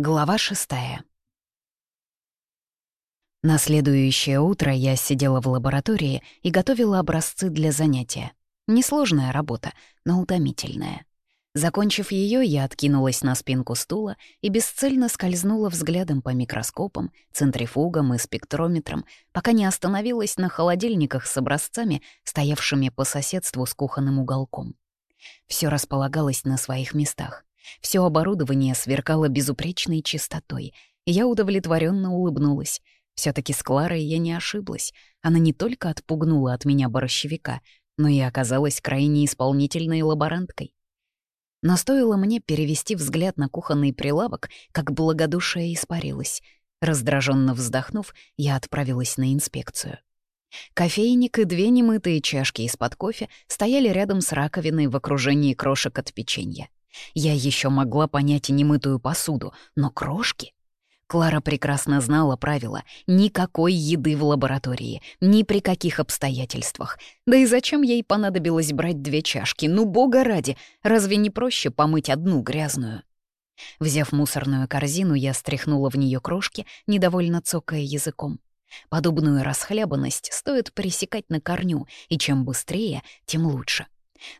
Глава шестая. На следующее утро я сидела в лаборатории и готовила образцы для занятия. Несложная работа, но утомительная. Закончив ее, я откинулась на спинку стула и бесцельно скользнула взглядом по микроскопам, центрифугам и спектрометрам, пока не остановилась на холодильниках с образцами, стоявшими по соседству с кухонным уголком. Все располагалось на своих местах. Все оборудование сверкало безупречной чистотой, и я удовлетворенно улыбнулась. все таки с Кларой я не ошиблась. Она не только отпугнула от меня борщевика, но и оказалась крайне исполнительной лаборанткой. Но стоило мне перевести взгляд на кухонный прилавок, как благодушие испарилось. Раздраженно вздохнув, я отправилась на инспекцию. Кофейник и две немытые чашки из-под кофе стояли рядом с раковиной в окружении крошек от печенья. Я еще могла понять немытую посуду, но крошки? Клара прекрасно знала правила никакой еды в лаборатории, ни при каких обстоятельствах. Да и зачем ей понадобилось брать две чашки? Ну, бога ради, разве не проще помыть одну грязную? Взяв мусорную корзину, я стряхнула в нее крошки, недовольно цокая языком. Подобную расхлябанность стоит пресекать на корню, и чем быстрее, тем лучше.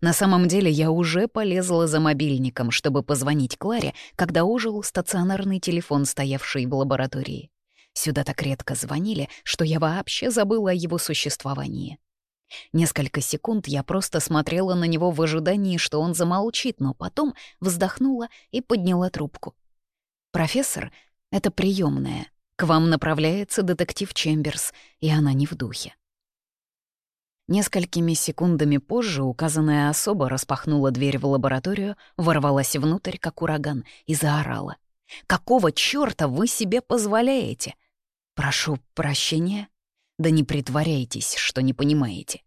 На самом деле я уже полезла за мобильником, чтобы позвонить Кларе, когда ожил стационарный телефон, стоявший в лаборатории. Сюда так редко звонили, что я вообще забыла о его существовании. Несколько секунд я просто смотрела на него в ожидании, что он замолчит, но потом вздохнула и подняла трубку. «Профессор, это приемная. К вам направляется детектив Чемберс, и она не в духе». Несколькими секундами позже указанная особа распахнула дверь в лабораторию, ворвалась внутрь, как ураган, и заорала. «Какого чёрта вы себе позволяете?» «Прошу прощения?» «Да не притворяйтесь, что не понимаете».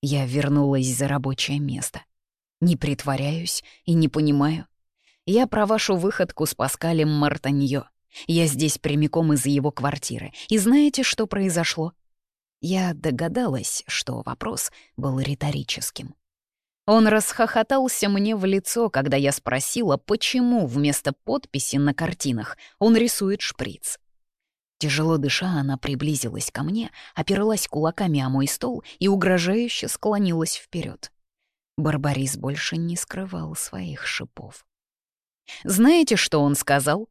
Я вернулась за рабочее место. Не притворяюсь и не понимаю. Я про вашу выходку с Паскалем Мартаньо. Я здесь прямиком из его квартиры. И знаете, что произошло? Я догадалась, что вопрос был риторическим. Он расхохотался мне в лицо, когда я спросила, почему вместо подписи на картинах он рисует шприц. Тяжело дыша, она приблизилась ко мне, оперлась кулаками о мой стол и угрожающе склонилась вперед. Барбарис больше не скрывал своих шипов. «Знаете, что он сказал?»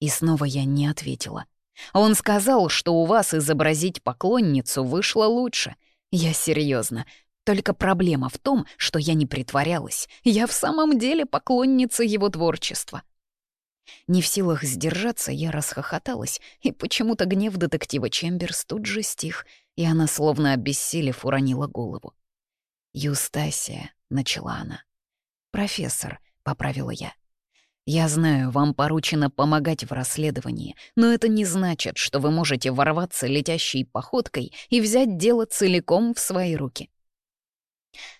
И снова я не ответила. Он сказал, что у вас изобразить поклонницу вышло лучше. Я серьезно. Только проблема в том, что я не притворялась. Я в самом деле поклонница его творчества. Не в силах сдержаться, я расхохоталась, и почему-то гнев детектива Чемберс тут же стих, и она, словно обессилев, уронила голову. «Юстасия», — начала она. «Профессор», — поправила я. Я знаю, вам поручено помогать в расследовании, но это не значит, что вы можете ворваться летящей походкой и взять дело целиком в свои руки.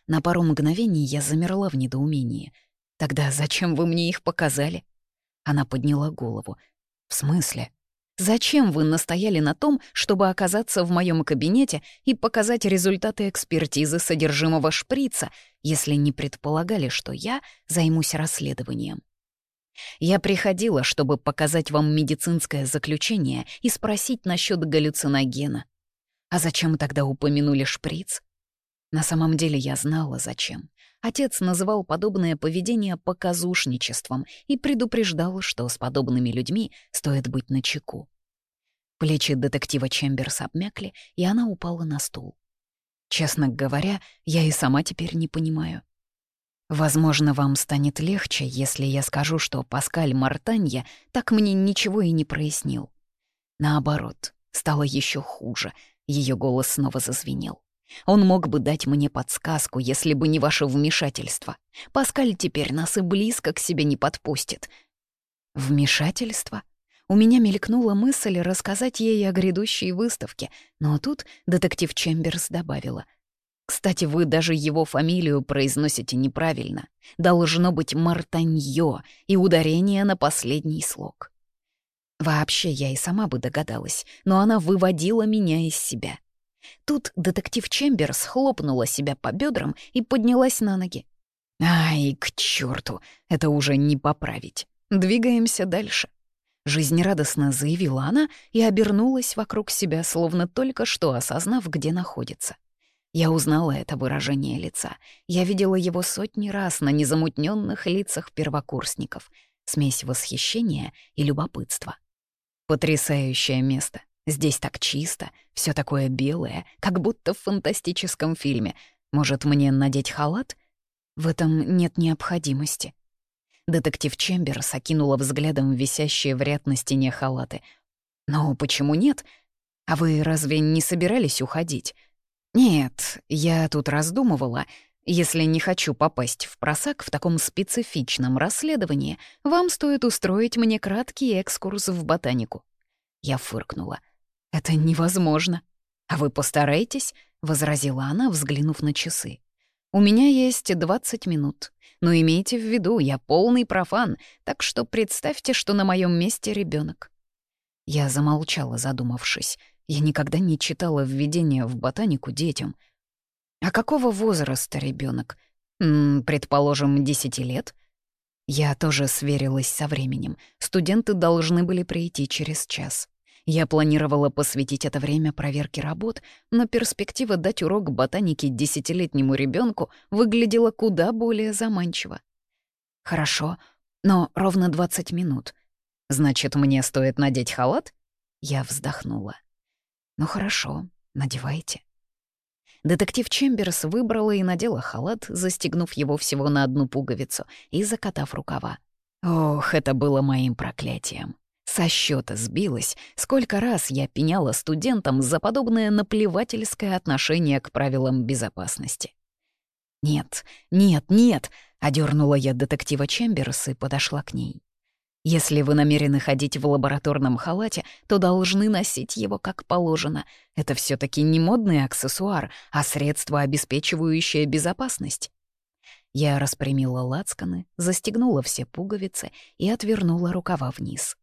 На пару мгновений я замерла в недоумении. Тогда зачем вы мне их показали? Она подняла голову. В смысле? Зачем вы настояли на том, чтобы оказаться в моем кабинете и показать результаты экспертизы содержимого шприца, если не предполагали, что я займусь расследованием? Я приходила, чтобы показать вам медицинское заключение и спросить насчет галлюциногена. А зачем тогда упомянули шприц? На самом деле я знала, зачем. Отец называл подобное поведение показушничеством и предупреждал, что с подобными людьми стоит быть начеку. Плечи детектива Чемберс обмякли, и она упала на стул. Честно говоря, я и сама теперь не понимаю, Возможно, вам станет легче, если я скажу, что Паскаль Мартанья так мне ничего и не прояснил. Наоборот, стало еще хуже. Ее голос снова зазвенел. Он мог бы дать мне подсказку, если бы не ваше вмешательство. Паскаль теперь нас и близко к себе не подпустит. Вмешательство? У меня мелькнула мысль рассказать ей о грядущей выставке, но тут детектив Чемберс добавила — кстати, вы даже его фамилию произносите неправильно. Должно быть Мартаньё и ударение на последний слог. Вообще, я и сама бы догадалась, но она выводила меня из себя. Тут детектив Чемберс хлопнула себя по бедрам и поднялась на ноги. Ай, к черту, это уже не поправить. Двигаемся дальше. Жизнерадостно заявила она и обернулась вокруг себя, словно только что осознав, где находится. Я узнала это выражение лица. Я видела его сотни раз на незамутненных лицах первокурсников. Смесь восхищения и любопытства. Потрясающее место. Здесь так чисто, все такое белое, как будто в фантастическом фильме. Может, мне надеть халат? В этом нет необходимости. Детектив Чемберс окинула взглядом висящие в ряд на стене халаты. «Но почему нет? А вы разве не собирались уходить?» «Нет, я тут раздумывала. Если не хочу попасть в просак в таком специфичном расследовании, вам стоит устроить мне краткий экскурс в ботанику». Я фыркнула. «Это невозможно». «А вы постарайтесь», — возразила она, взглянув на часы. «У меня есть 20 минут. Но имейте в виду, я полный профан, так что представьте, что на моем месте ребенок. Я замолчала, задумавшись. Я никогда не читала введения в ботанику детям. А какого возраста ребенок? Предположим, 10 лет? Я тоже сверилась со временем. Студенты должны были прийти через час. Я планировала посвятить это время проверке работ, но перспектива дать урок ботанике десятилетнему ребенку выглядела куда более заманчиво. «Хорошо, но ровно 20 минут. Значит, мне стоит надеть халат?» Я вздохнула. «Ну хорошо, надевайте». Детектив Чемберс выбрала и надела халат, застегнув его всего на одну пуговицу и закатав рукава. Ох, это было моим проклятием. Со счета сбилась, сколько раз я пеняла студентам за подобное наплевательское отношение к правилам безопасности. «Нет, нет, нет!» — одернула я детектива Чемберс и подошла к ней. «Если вы намерены ходить в лабораторном халате, то должны носить его как положено. Это все таки не модный аксессуар, а средство, обеспечивающее безопасность». Я распрямила лацканы, застегнула все пуговицы и отвернула рукава вниз.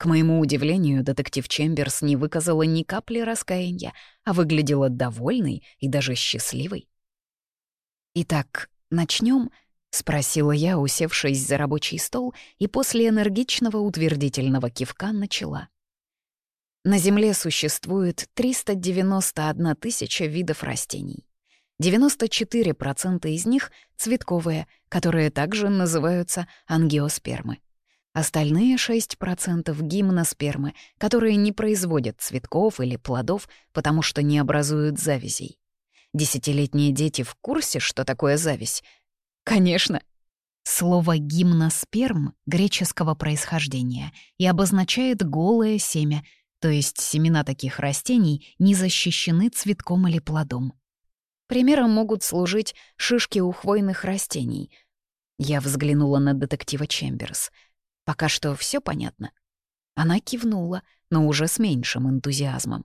К моему удивлению, детектив Чемберс не выказала ни капли раскаяния, а выглядела довольной и даже счастливой. «Итак, начнем? Спросила я, усевшись за рабочий стол, и после энергичного утвердительного кивка начала. На Земле существует 391 тысяча видов растений. 94% из них — цветковые, которые также называются ангиоспермы. Остальные 6% гимноспермы, которые не производят цветков или плодов, потому что не образуют завязей. Десятилетние дети в курсе, что такое зависть? Конечно. Слово «гимносперм» греческого происхождения и обозначает голое семя, то есть семена таких растений не защищены цветком или плодом. Примером могут служить шишки у хвойных растений. Я взглянула на детектива Чемберс — Пока что все понятно. Она кивнула, но уже с меньшим энтузиазмом.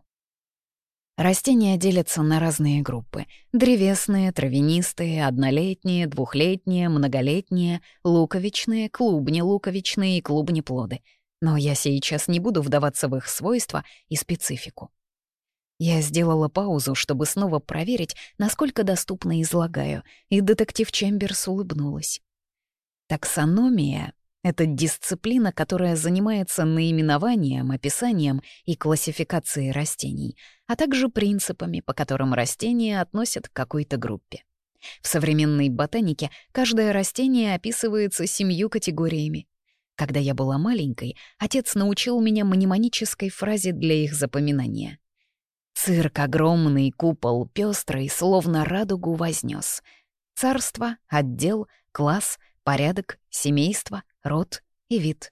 Растения делятся на разные группы. Древесные, травянистые, однолетние, двухлетние, многолетние, луковичные, клубни-луковичные и клубни-плоды. Но я сейчас не буду вдаваться в их свойства и специфику. Я сделала паузу, чтобы снова проверить, насколько доступно излагаю, и детектив Чемберс улыбнулась. Таксономия это дисциплина, которая занимается наименованием, описанием и классификацией растений, а также принципами, по которым растения относят к какой-то группе. В современной ботанике каждое растение описывается семью категориями. Когда я была маленькой, отец научил меня мнемонической фразе для их запоминания. Цирк огромный, купол пестрый, словно радугу вознес. Царство, отдел, класс, порядок, семейство — род и вид.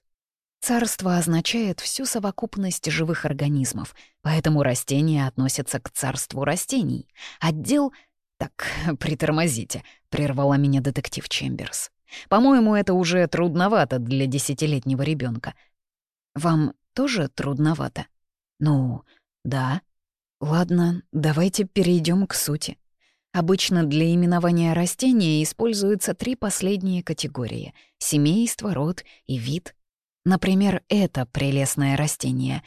Царство означает всю совокупность живых организмов, поэтому растения относятся к царству растений. Отдел... Так, притормозите, прервала меня детектив Чемберс. По-моему, это уже трудновато для десятилетнего ребенка. Вам тоже трудновато? Ну, да. Ладно, давайте перейдем к сути. Обычно для именования растения используются три последние категории — семейство, род и вид. Например, это прелестное растение.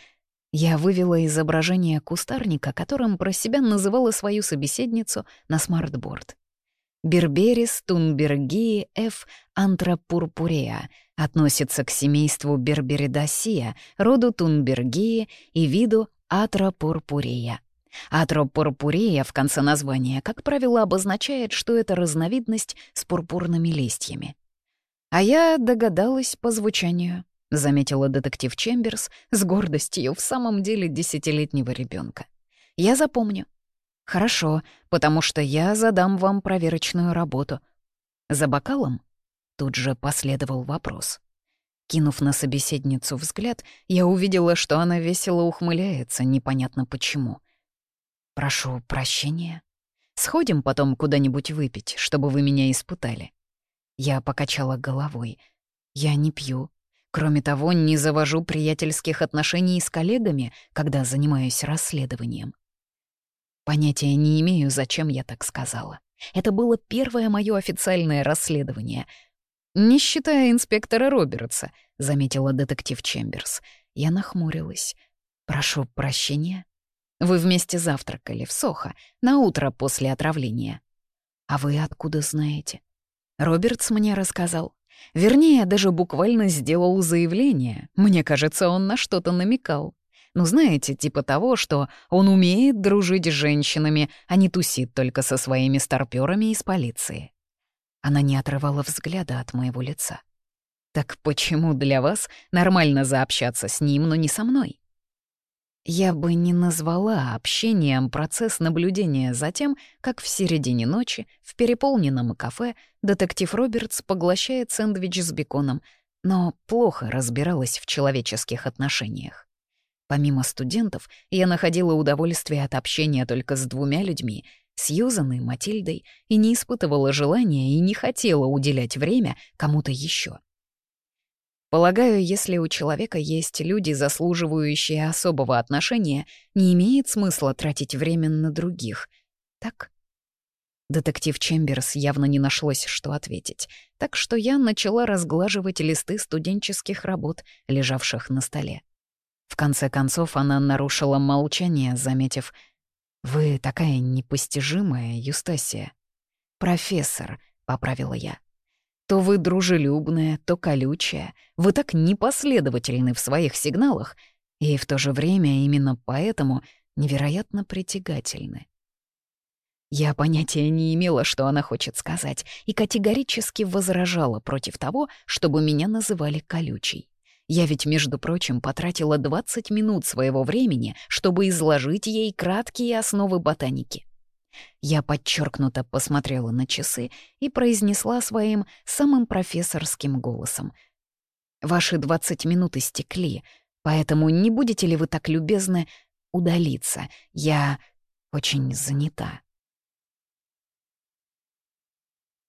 Я вывела изображение кустарника, которым про себя называла свою собеседницу на smartboard. Berberis thunbergii F. антропурпуреа относится к семейству Берберидасия, роду тунбергии и виду Атропурпурея. Атропурпурея в конце названия, как правило, обозначает, что это разновидность с пурпурными листьями. А я догадалась по звучанию, заметила детектив Чемберс с гордостью в самом деле десятилетнего ребенка. Я запомню. Хорошо, потому что я задам вам проверочную работу. За бокалом? Тут же последовал вопрос. Кинув на собеседницу взгляд, я увидела, что она весело ухмыляется, непонятно почему. «Прошу прощения. Сходим потом куда-нибудь выпить, чтобы вы меня испытали». Я покачала головой. «Я не пью. Кроме того, не завожу приятельских отношений с коллегами, когда занимаюсь расследованием». Понятия не имею, зачем я так сказала. Это было первое мое официальное расследование. «Не считая инспектора Робертса», — заметила детектив Чемберс. Я нахмурилась. «Прошу прощения». Вы вместе завтракали в Сохо, на утро после отравления. А вы откуда знаете? Робертс мне рассказал. Вернее, даже буквально сделал заявление. Мне кажется, он на что-то намекал. Ну, знаете, типа того, что он умеет дружить с женщинами, а не тусит только со своими старпёрами из полиции. Она не отрывала взгляда от моего лица. Так почему для вас нормально заобщаться с ним, но не со мной? Я бы не назвала общением процесс наблюдения за тем, как в середине ночи в переполненном кафе детектив Робертс поглощает сэндвич с беконом, но плохо разбиралась в человеческих отношениях. Помимо студентов, я находила удовольствие от общения только с двумя людьми — Сьюзан и Матильдой, и не испытывала желания и не хотела уделять время кому-то еще. Полагаю, если у человека есть люди, заслуживающие особого отношения, не имеет смысла тратить время на других. Так? Детектив Чемберс явно не нашлось, что ответить, так что я начала разглаживать листы студенческих работ, лежавших на столе. В конце концов она нарушила молчание, заметив «Вы такая непостижимая, Юстасия». «Профессор», — поправила я. То вы дружелюбная, то колючая. Вы так непоследовательны в своих сигналах, и в то же время именно поэтому невероятно притягательны. Я понятия не имела, что она хочет сказать, и категорически возражала против того, чтобы меня называли колючей. Я ведь, между прочим, потратила 20 минут своего времени, чтобы изложить ей краткие основы ботаники. Я подчеркнуто посмотрела на часы и произнесла своим самым профессорским голосом. «Ваши двадцать минут истекли, поэтому не будете ли вы так любезны удалиться? Я очень занята».